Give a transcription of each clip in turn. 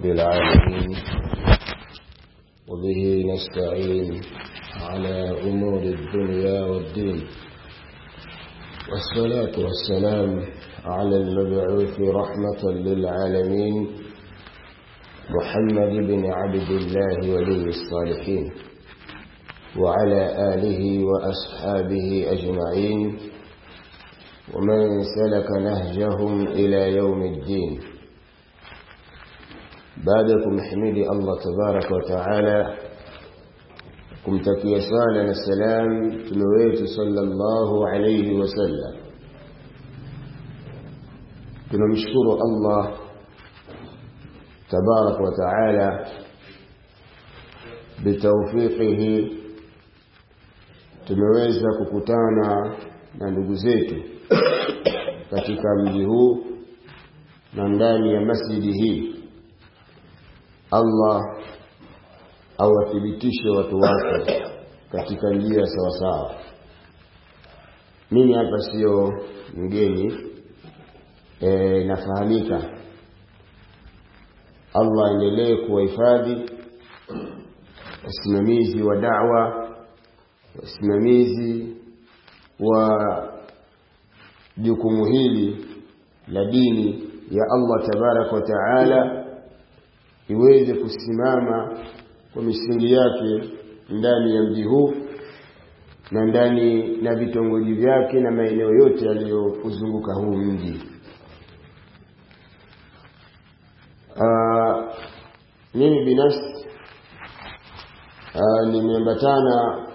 رب العالمين. وبه نستعين على أمور الدنيا والدين. والصلاة والسلام على المبعوث رحمة للعالمين. محمد بن عبد الله ولي الصالحين. وعلى آله وأصحابه أجمعين. ومن سلك نهجهم إلى يوم الدين. بعد نحمد الله تبارك وتعالى. كمتكي سالا السلام تنويت صلى الله عليه وسلم. كنا نشكر الله تبارك وتعالى بتوفيقه تنويت كوكوتانا ندوزيت katika mji huu na Allah awathibitishe watu wake katika njia sawasawa sawa. Mimi hapa sio mgeni e, nafahamika. Allah aendelee kuwahifadhi wasimamizi wa da'wa wasimamizi wa jukumu hili la dini ya Allah tabaraka wa taala iweze kusimama kwa misingi yake ndani ya mji huu na ndani na vitongoji vyake na maeneo yote yaliyozunguka huu mji. Mimi binafsi nimeambatana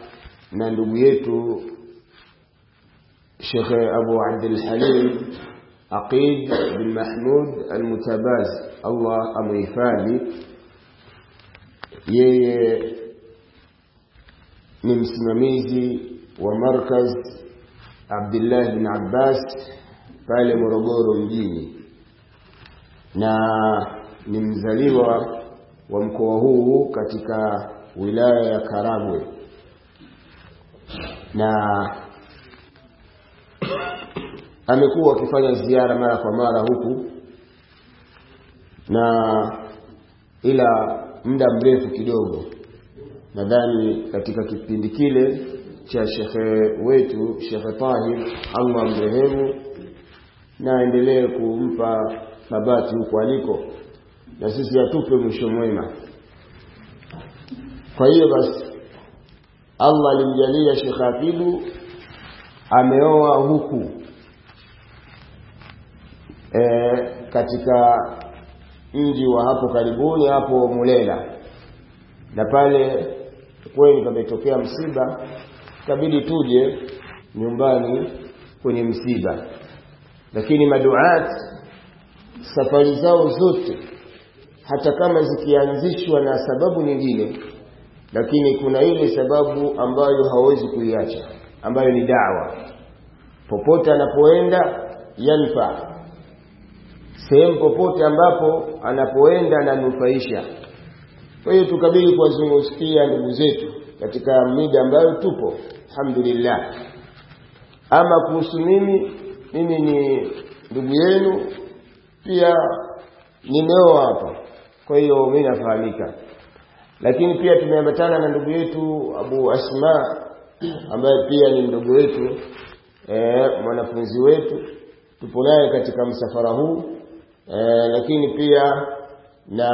na ndugu yetu Sheikh Abu Abdul Halim Aqid bin Mahmud Al-Mutabaz, Allah amuhifadhi yeye ni msimamizi wa markaz Abdullah bin Abbas pale Morogoro mjini na ni mzaliwa wa mkoa huu katika wilaya ya Karagwe. Na amekuwa akifanya ziara mara kwa mara huku na ila muda mrefu kidogo. Nadhani katika kipindi kile cha shekhe wetu shekhe Tahir Allah mrehemu na kumpa thabati huko aliko. Na sisi atupe mwisho mwema. Kwa hiyo basi Allah alimjalia shekhe Afidu ameoa huku e, katika mji wa hapo karibuni hapo Mulela. Na pale kweli pametokea msiba kabidi tuje nyumbani kwenye msiba. Lakini maduat safari zao zote hata kama zikianzishwa na sababu nyingine lakini kuna ile sababu ambayo hawezi kuiacha ambayo ni dawa. Popote anapoenda yanfa sehemu popote ambapo anapoenda ananufaisha kwa hiyo tukabidi kuwazungumzia ndugu zetu katika mida ambayo tupo alhamdulillah. Ama kuhusu mimi mimi ni ndugu yenu pia nimeoa hapa. Kwa hiyo mimi nafahamika. Lakini pia tumeambatana na ndugu yetu Abu Asma ambaye pia ni mdogo wetu e, mwanafunzi wetu. Tupo naye katika msafara huu e, lakini pia na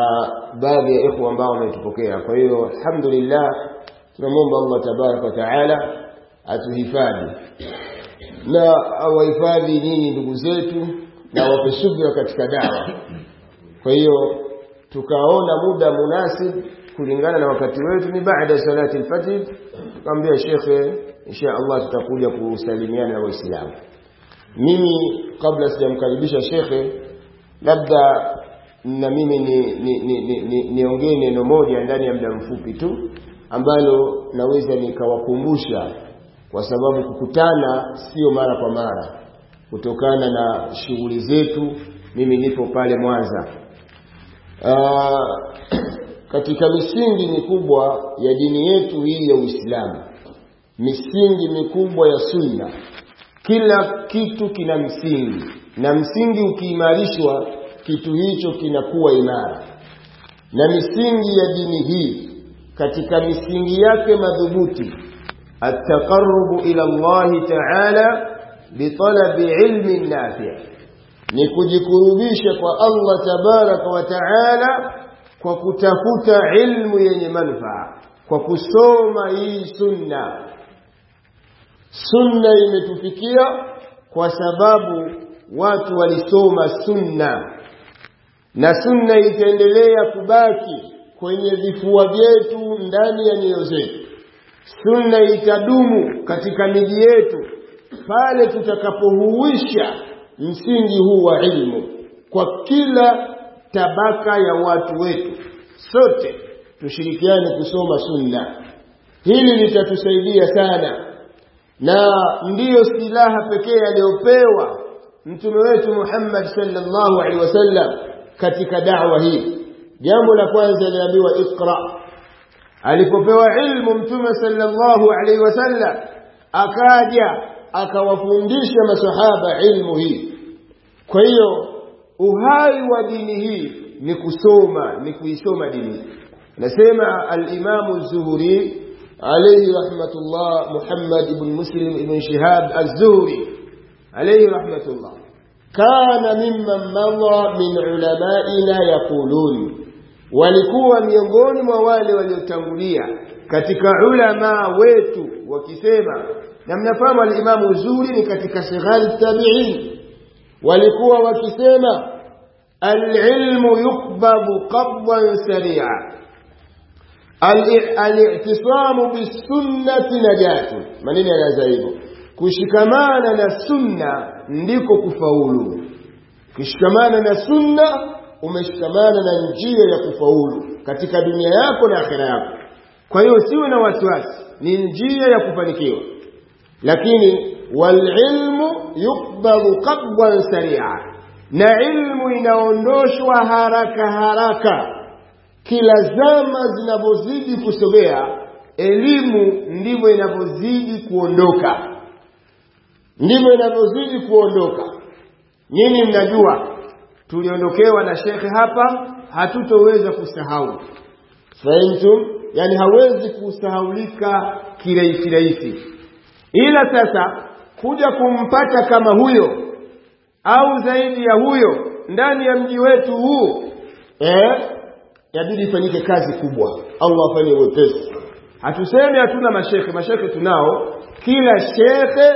baadhi ya ikhwa ambao wametupokea. Kwa hiyo alhamdulillah tunamwomba Allah tabarak wa taala atuhifadhi. Na awahifadhi nyinyi ndugu zetu na wape subira katika dawa. Kwa hiyo tukaona muda munasib kulingana na wakati wetu ni baada ya salati al-fajr tukamwambia shekhe insha Allah tutakuja kusalimiana na waislamu. Mimi kabla sijamkaribisha shekhe labda na mimi ni niongee ni, ni, ni, ni neno moja ndani ya muda mfupi tu ambalo naweza nikawakumbusha kwa sababu kukutana sio mara kwa mara. Kutokana na shughuli zetu mimi nipo pale Mwanza. Aa, katika misingi mikubwa ya dini yetu hii ya Uislamu misingi mikubwa ya sunna kila kitu kina msingi na msingi ukiimarishwa kitu hicho kinakuwa imara. Na misingi ya dini hii katika misingi yake madhubuti ataqarubu ila Allah ta'ala bitalabi ilmin nafi' ni kujikurubisha kwa Allah tabaraka wa ta'ala kwa kutafuta ilmu yenye manufaa kwa kusoma hii sunna. Sunna imetufikia kwa sababu watu walisoma sunna. Na sunna itaendelea kubaki kwenye vifua vyetu ndani ya nyoyo zetu. Sunna itadumu katika miji yetu pale tutakapohuisha msingi huu wa ilmu kwa kila tabaka ya watu wetu. Sote tushirikiane kusoma sunna. Hili litatusaidia sana. Na ndiyo silaha pekee aliyopewa mtume wetu Muhammad sallallahu alaihi wasallam katika da'wa hii jambo la kwanza aliambiwa iqra alipopewa ilmu mtume sallallahu alaihi wasallam akaja akawafundisha masahaba ilmu hii kwa hiyo uhai wa dini hii ni kusoma ni kuisoma dini nasema al-Imam az-Zuhri alayhi rahmatullah Muhammad ibn Muslim ibn Shihab az-Zuhri alayhi rahmatullah. Kana mimman madha min ulamaina yaqulun. Walikuwa miongoni mwa wale waliotangulia katika ulama wetu wakisema na mnafahamu alimamu uzuri ni katika sighari tabi'in walikuwa wakisema alilmu yukbabu qabdan sari'a. Al-i'tisamu bis-sunnati najatun. Maneno yanaanza hivyo kushikamana na sunna ndiko kufaulu. Kushikamana na sunna umeshikamana na njia ya kufaulu katika dunia yako na akhira yako. Kwa hiyo usiwe na wasiwasi ni njia ya kufanikiwa. Lakini walilmu yukbalu qabdan saria. Na ilmu inaondoshwa haraka haraka. Kila zama zinavyozidi kusogea elimu ndivyo inavyozidi kuondoka ndivyo inavyozidi kuondoka. Nyinyi mnajua tuliondokewa na shekhe hapa hatutoweza kusahau. Fahimtum yani hawezi kusahaulika kirahisi rahisi. Ila sasa kuja kumpata kama huyo au zaidi ya huyo ndani ya mji wetu huu eh yabidi ifanyike kazi kubwa. Allah afanye wepesi. Hatusemi hatuna mashekhe mashekhe tunao. Kila shekhe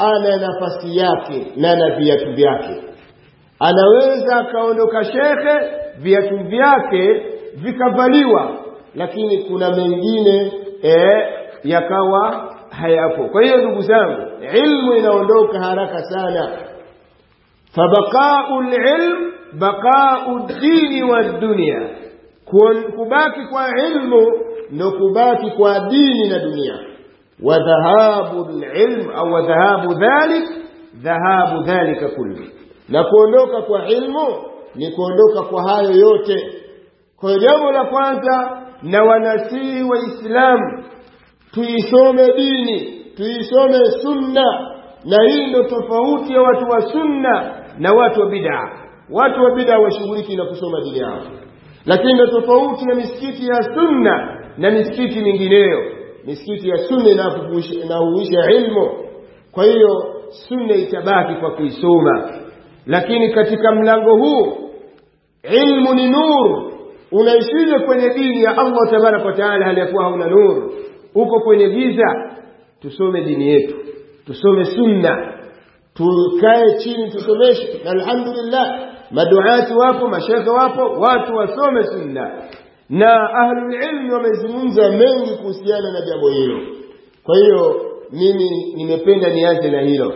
ana nafasi yake na na viatu vyake. Anaweza akaondoka shekhe viatu vyake vikavaliwa lakini kuna mengine eh, yakawa hayapo. Kwa hiyo ndugu zangu ilmu inaondoka haraka sana. Fabaqau lilm baqau dini wa dunia kubaki kwa ilmu ndo kubaki kwa dini na dunia wa العلم او وذهاب ذلك dhahabu dhalika kullu. Na kuondoka kwa ilmu ni kuondoka kwa hayo yote. Kwa jambo la kwanza na wanasihi waislamu tuisome dini tuisome sunna. Na hii ndo tofauti ya watu wa sunna na watu wa bid'a. Watu wa bid'a washughuliki na kusoma dini yao. Lakini ndo tofauti ya misikiti ya sunna na misikiti mingineyo misikiti ya sunna inahuisha ilmu. Kwa hiyo sunna itabaki kwa kuisoma. Lakini katika mlango huu ilmu ni nur. Unaishije kwenye dini ya Allah tabaraka wa taala hali ya kuwa hauna nuru uko kwenye giza. Tusome dini yetu. Tusome sunna. Tukae chini tusomeshe. Alhamdulillah maduati wapo mashekhe wapo watu wasome sunna na ahlulilmi wamezungumza mengi kuhusiana na jambo hilo. Kwa hiyo mimi nimependa nianze na hilo.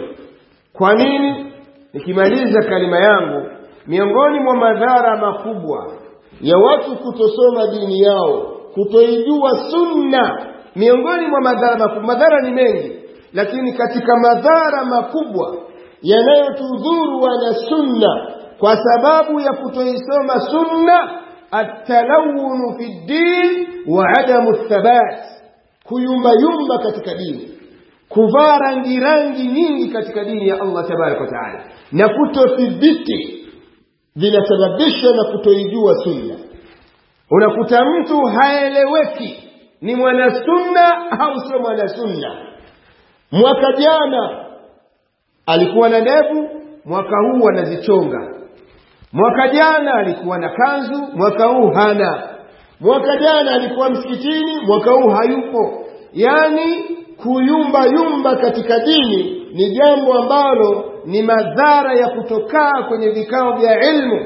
Kwa nini? Nikimaliza kalima yangu miongoni mwa madhara makubwa ya watu kutosoma dini yao kutoijua sunna miongoni mwa madhara makubwa madhara ni mengi lakini katika madhara makubwa yanayotudhuru wana sunna kwa sababu ya kutoisoma sunna fi ddin wa adamu thabat. Kuyumbayumba katika dini. Kuvaa rangi rangi nyingi katika dini ya Allah tabaraka wa taala. Na kutothibiti vinasababishwa na kutoijua sunna. Unakuta mtu haeleweki. Ni mwanasunna au sio mwanasunna? Mwaka jana alikuwa na ndevu mwaka huu anazichonga mwaka jana alikuwa na kanzu mwaka huu hana. Mwaka jana alikuwa msikitini mwaka huu hayupo. Yaani kuyumba yumba katika dini ni jambo ambalo ni madhara ya kutokaa kwenye vikao vya ilmu.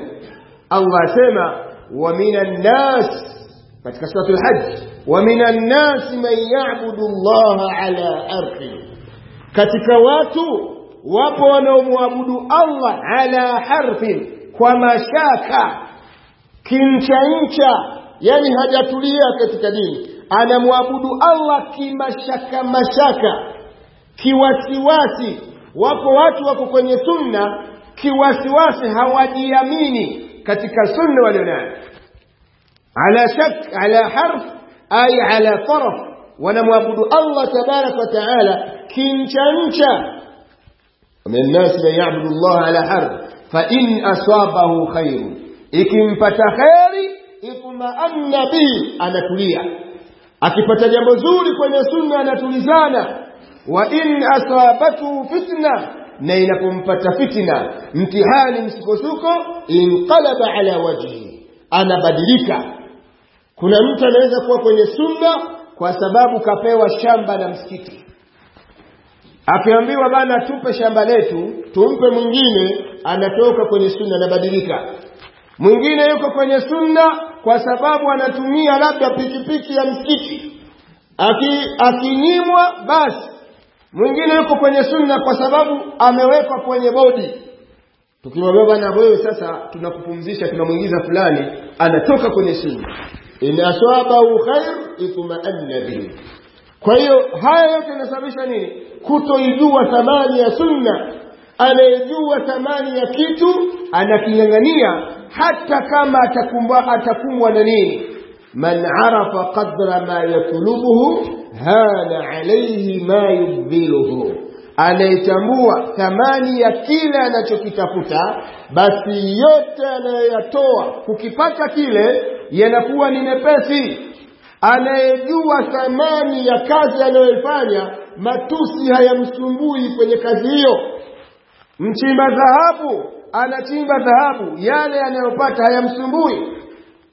Allah asema wa minan nas katika suratul hajj wa minan nas man ya'budu llaha ala arfi katika watu wapo wanaomwabudu allah ala harfin kwa mashaka kimchancha yani hajatulia katika dini anamwabudu allah kimashaka mashaka kiwasiwasi wapo watu wako kwenye sunna kiwasiwasi hawajiamini katika sunna walionayo ala shak ala harf ay ala taraf wanamwabudu allah tabaraka wa taala kimchancha min الناس من يعبد الله على fa in aswabahu khairu ikimpata kheri itmaanna bihi anatulia. Akipata jambo zuri kwenye sunna anatulizana. Wa in asabathu fitna na inapompata fitna mtihani msukosuko inqalaba ala wajhi. Anabadilika. Kuna mtu anaweza kuwa kwenye sunna kwa sababu kapewa shamba na msikiti akiambiwa bana tupe shamba letu tumpe mwingine anatoka kwenye sunna anabadilika. Mwingine yuko kwenye sunna kwa sababu anatumia labda pikipiki ya msikiti. Akinyimwa aki basi. Mwingine yuko kwenye sunna kwa sababu amewekwa kwenye bodi. Tukimwambia bana, wewe sasa tunakupumzisha tunamwingiza fulani anatoka kwenye sunna. In asabahu khair itma'anna bihi kwa hiyo haya yote yanasababisha nini? Kutoijua thamani ya sunna. Anayejua thamani ya kitu anaking'ang'ania hata kama atakumbwa na nini? Man arafa qadra ma yatulubuhu hana alaihi ma yubdhiluhu anayetambua thamani ya kile anachokitafuta basi yote anayoyatoa kukipata kile yanakuwa ni mepesi anayejua thamani ya kazi anayoifanya matusi hayamsumbui kwenye kazi hiyo. Mchimba dhahabu anachimba dhahabu. Yale anayopata hayamsumbui.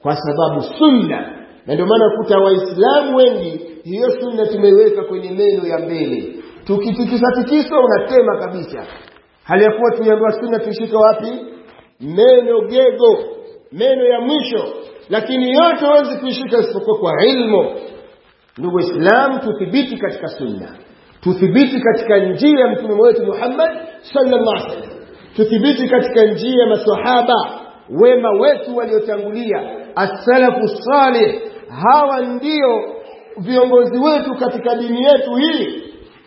Kwa sababu sunna. Na ndio maana kuta waislamu wengi hiyo sunna tumeiweka kwenye meno ya mbele. Tukitikisa tikisa unatema kabisa. Hali ya kuwa tuliambiwa sunna tuishike wapi? Meno gego. Meno ya mwisho lakini yote huwezi kuishika isipokuwa kwa ilmu. Ndugu islam tuthibiti katika sunna. Tuthibiti katika njia ya mtume wetu Muhammad sallallahu alaihi wasallam. Tuthibiti katika njia ya maswahaba wema wetu waliotangulia. As-salafu salih hawa ndio viongozi wetu katika dini yetu hii.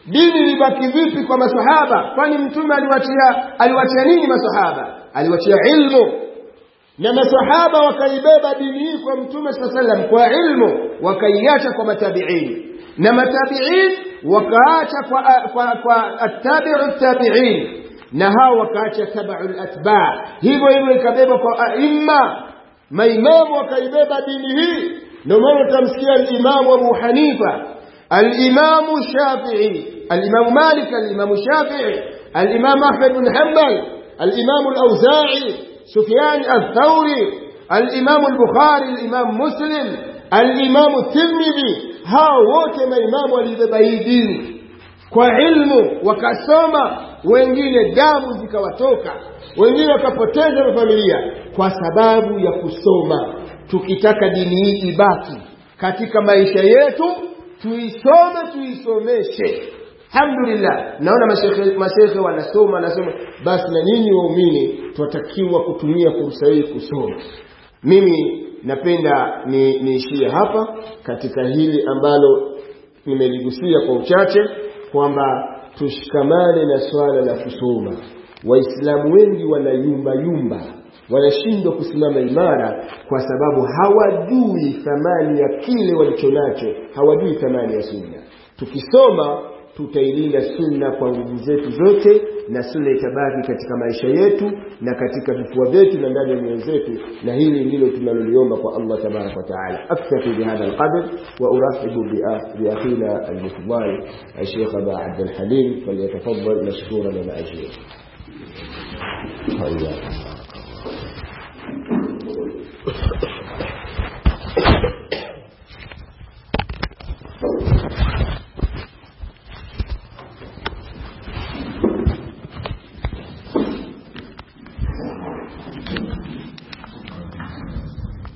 Dini libaki vipi kwa maswahaba? Kwani mtume aliwachia aliwachia nini maswahaba? Aliwachia ilmu na maswahaba wakaibeba dini hii kwa mtume sallam kwa ilmu wakaiacha kwa matabiini na matabiin wakaacha kwa, kwa, kwa attabiu tabiin na hao wakaacha tabau latba hivyo hivyo ikabeba kwa aima maimamu wakaibeba dini hii ndio maana utamsikia alimamu abu hanifa alimamu shafii alimamu malik alimamu shafii alimamu ahmed bn hambal alimamu lauzai سفيان الثوري الإمام البخاري الإمام مسلم الإمام الترمذي hao wote maimamu walibeba hii dini kwa ilmu wakasoma wengine damu zikawatoka wengine wakapoteza mafamilia kwa sababu ya kusoma tukitaka dini hii ibaki katika maisha yetu tuisome tuisomeshe alhamdulillah. Naona mashehe mashehe wanasoma wanasoma basi na nyinyi waumini tunatakiwa kutumia fursa hii kusoma. Mimi napenda ni niishie hapa katika hili ambalo nimeligusia kwa uchache kwamba tushikamane na swala la kusoma. Waislamu wengi wanayumba yumba wanashindwa kusimama imara kwa sababu hawajui thamani ya kile walichonacho hawajui thamani ya sunna. Tukisoma tutailinda sunna kwa nguvu zetu zote na sunna itabaki katika maisha yetu na katika vifua vyetu na ndani ya mioyo zetu na hili ndilo tunaloliomba kwa Allah tabarak wa taala aktafi bihadha alqadr wa urahibu biakhina almufdal الشيخ أبا عبد الحليم فليتفضل مشكورا ومأجورا